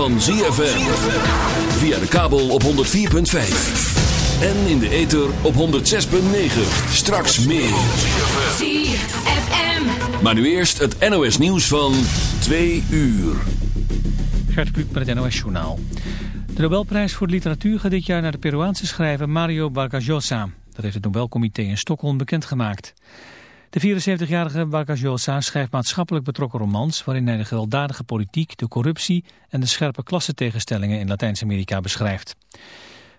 van ZFM. Via de kabel op 104.5. En in de ether op 106.9. Straks meer. ZFM. Maar nu eerst het NOS nieuws van 2 uur. Gert Kluk met het NOS Journaal. De Nobelprijs voor de literatuur gaat dit jaar naar de Peruaanse schrijver Mario Vargas Llosa. Dat heeft het Nobelcomité in Stockholm bekendgemaakt. De 74-jarige Vargas schrijft maatschappelijk betrokken romans... waarin hij de gewelddadige politiek, de corruptie en de scherpe klassentegenstellingen in Latijns-Amerika beschrijft.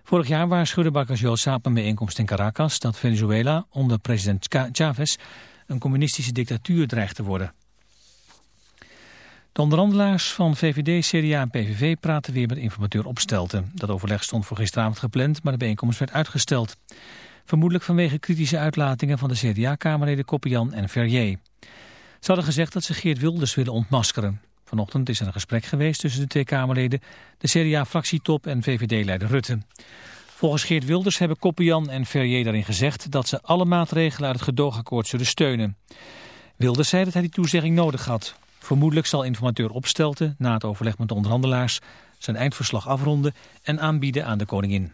Vorig jaar waarschuwde Vargas op een bijeenkomst in Caracas... dat Venezuela onder president Chavez een communistische dictatuur dreigt te worden. De onderhandelaars van VVD, CDA en PVV praten weer met informateur Opstelten. Dat overleg stond voor gisteravond gepland, maar de bijeenkomst werd uitgesteld. Vermoedelijk vanwege kritische uitlatingen van de CDA-kamerleden Koppian en Verrier. Ze hadden gezegd dat ze Geert Wilders willen ontmaskeren. Vanochtend is er een gesprek geweest tussen de twee Kamerleden, de CDA-fractietop en VVD-leider Rutte. Volgens Geert Wilders hebben Koppian en Verrier daarin gezegd dat ze alle maatregelen uit het gedoogakkoord zullen steunen. Wilders zei dat hij die toezegging nodig had. Vermoedelijk zal informateur Opstelten na het overleg met de onderhandelaars zijn eindverslag afronden en aanbieden aan de koningin.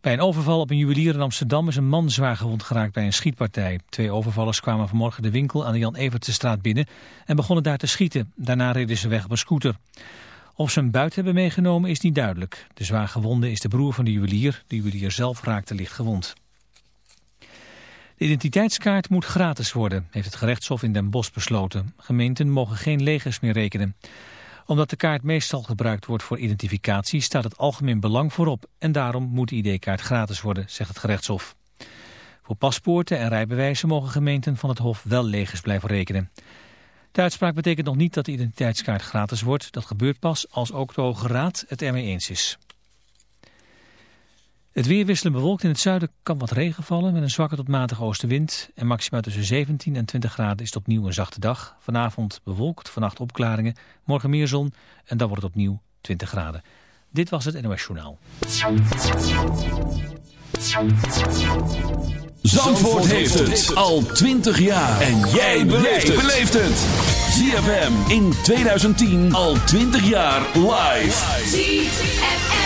Bij een overval op een juwelier in Amsterdam is een man zwaar gewond geraakt bij een schietpartij. Twee overvallers kwamen vanmorgen de winkel aan de Jan Evertsestraat binnen en begonnen daar te schieten. Daarna reden ze weg op een scooter. Of ze een buit hebben meegenomen is niet duidelijk. De zwaar gewonde is de broer van de juwelier. De juwelier zelf raakte licht gewond. De identiteitskaart moet gratis worden, heeft het gerechtshof in Den Bosch besloten. Gemeenten mogen geen legers meer rekenen. Omdat de kaart meestal gebruikt wordt voor identificatie staat het algemeen belang voorop. En daarom moet de ID-kaart gratis worden, zegt het gerechtshof. Voor paspoorten en rijbewijzen mogen gemeenten van het hof wel legers blijven rekenen. De uitspraak betekent nog niet dat de identiteitskaart gratis wordt. Dat gebeurt pas als ook de Hoge Raad het ermee eens is. Het weer wisselen bewolkt in het zuiden kan wat regen vallen met een zwakke tot matige oostenwind. En maximaal tussen 17 en 20 graden is het opnieuw een zachte dag. Vanavond bewolkt, vannacht opklaringen, morgen meer zon en dan wordt het opnieuw 20 graden. Dit was het NOS Journaal. Zandvoort heeft het al 20 jaar. En jij beleeft het. ZFM in 2010 al 20 jaar live. ZFM.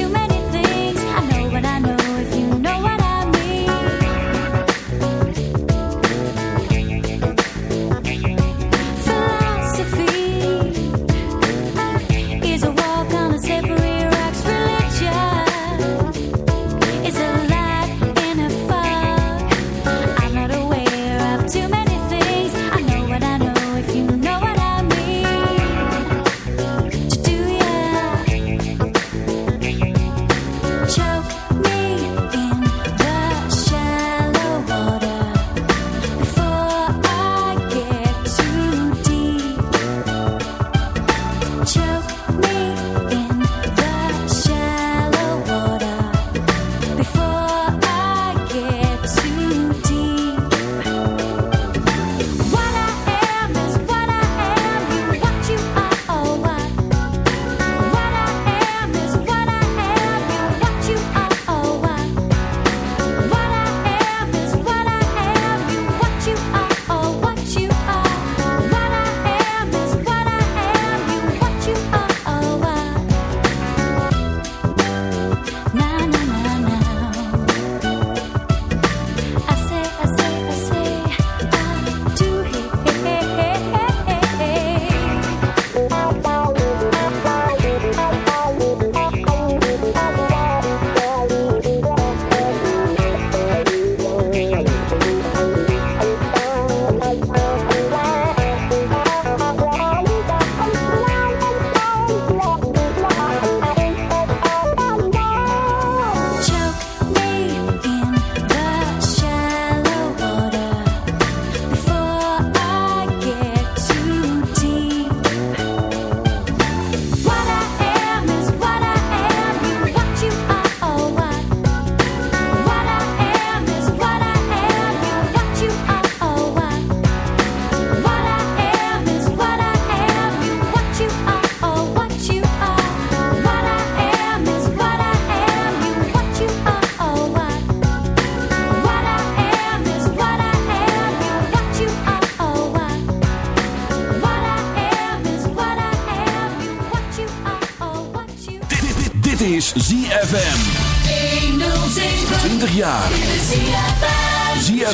too many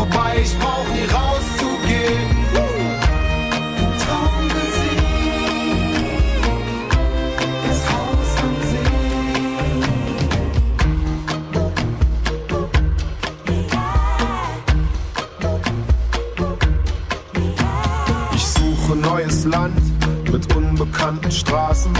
vorbei, ich brauch nie rauszugehen. Ich suche neues Land mit unbekannten Straßen.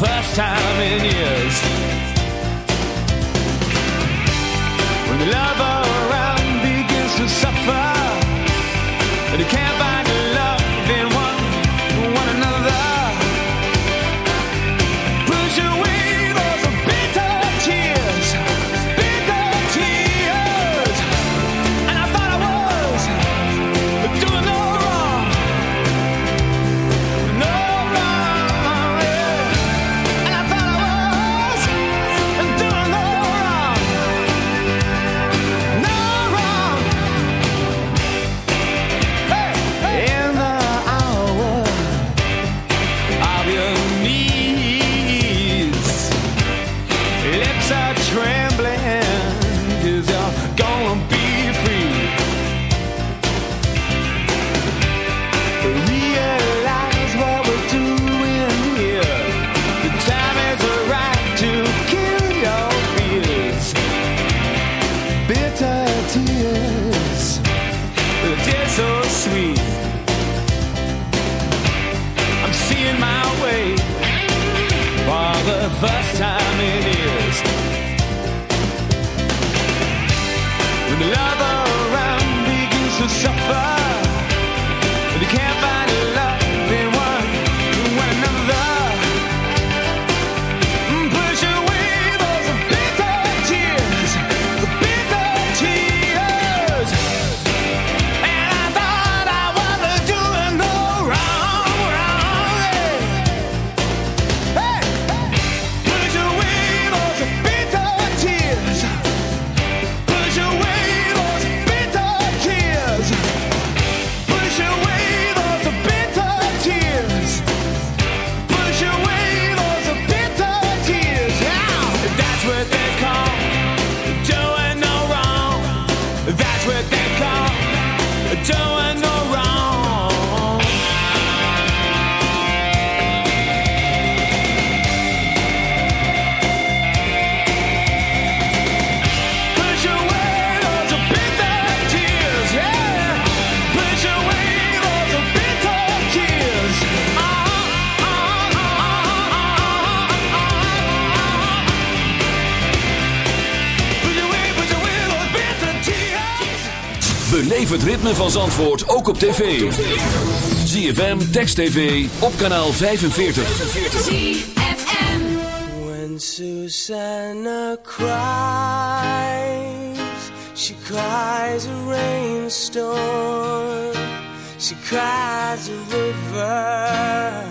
first time in years. When the lover around begins to suffer, and you can't. van Zandvoort ook op tv. ZFM, Text TV, op kanaal 45. ZFM When Susanna cries, she cries a rainstorm. She cries a river.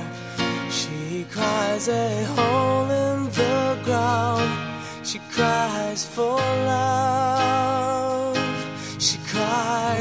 She cries a hole in the ground. She cries for love.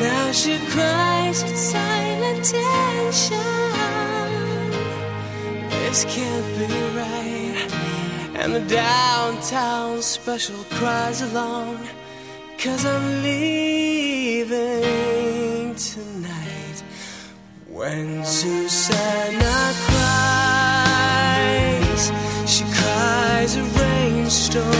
Now she cries in silent tension. This can't be right. And the downtown special cries alone. Cause I'm leaving tonight. When Susanna cries, she cries a rainstorm.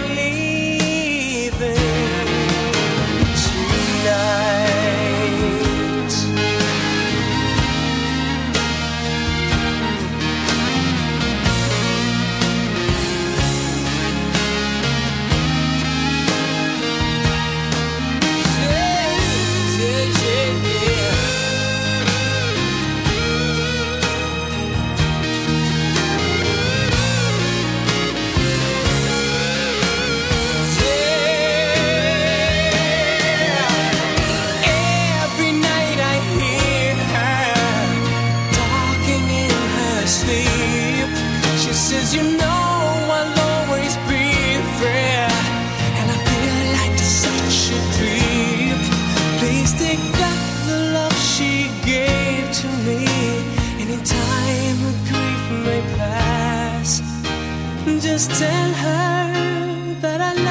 just tell her that I love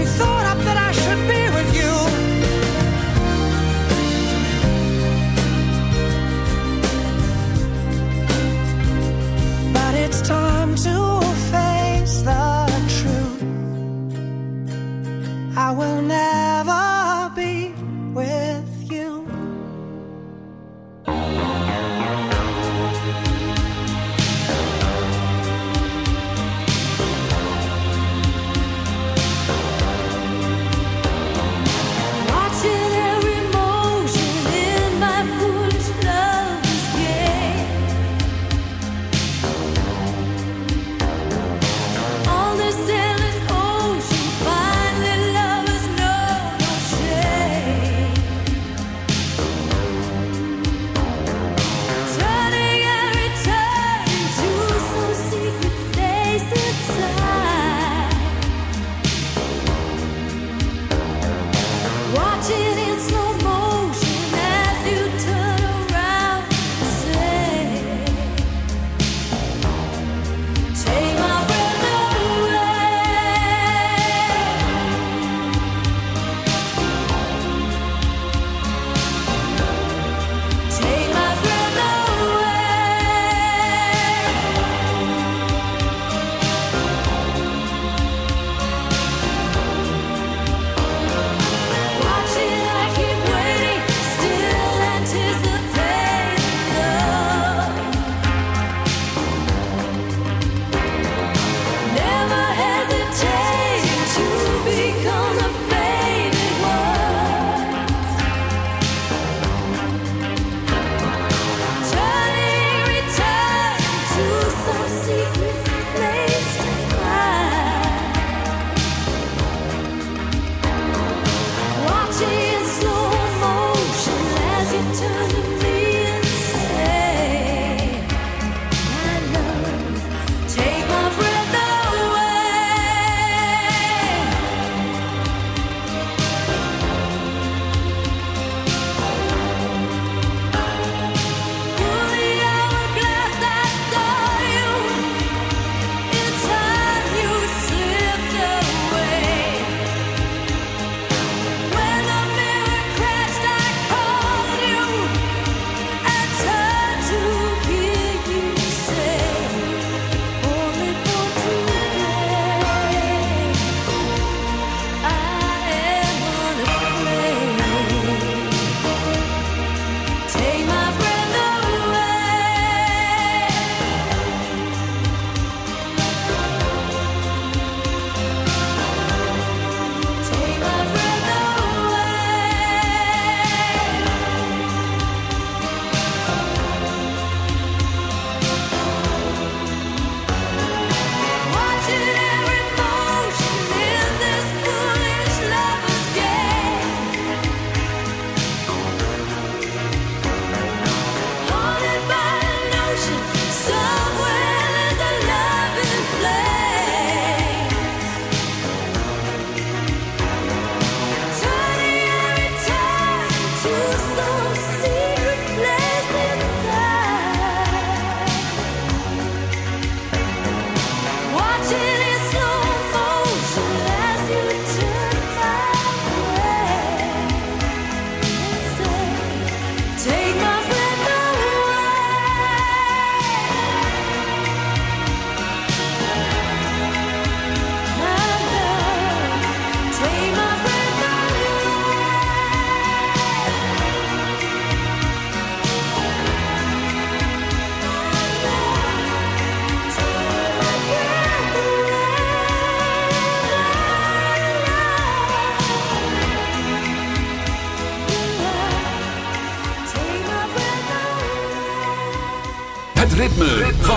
she thought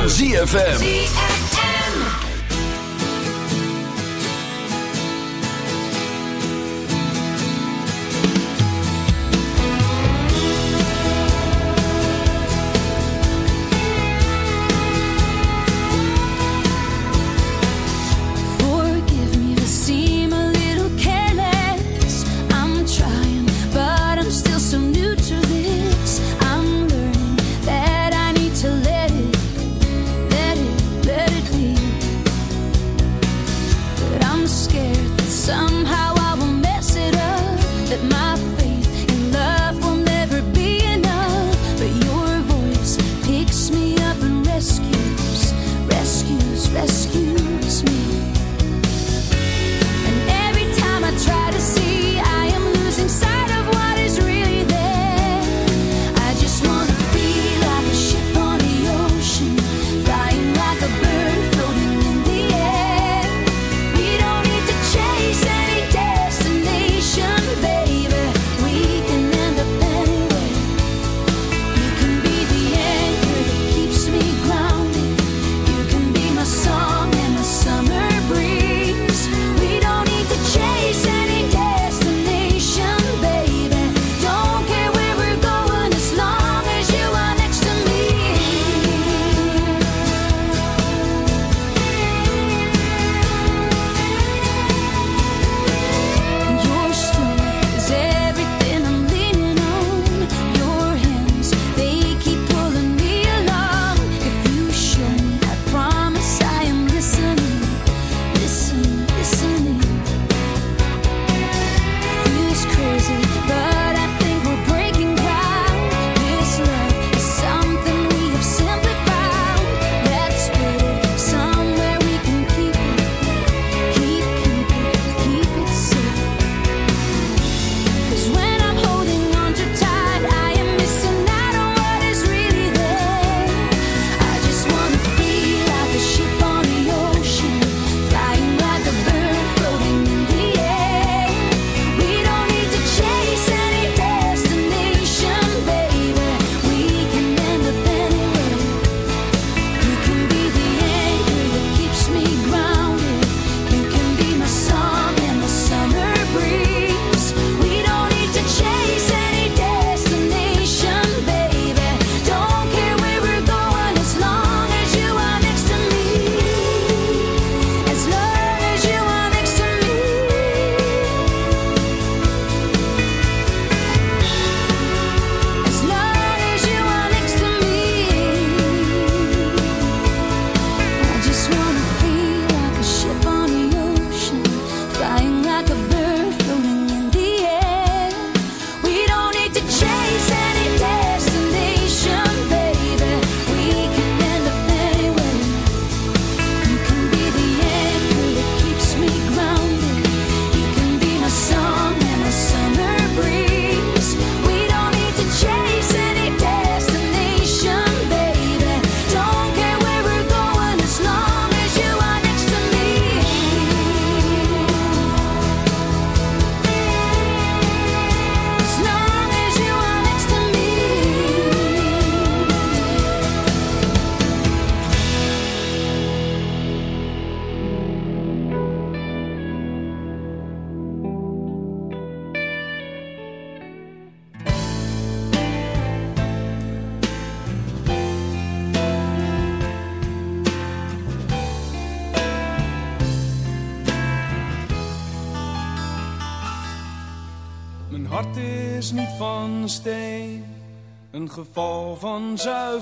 van ZFM.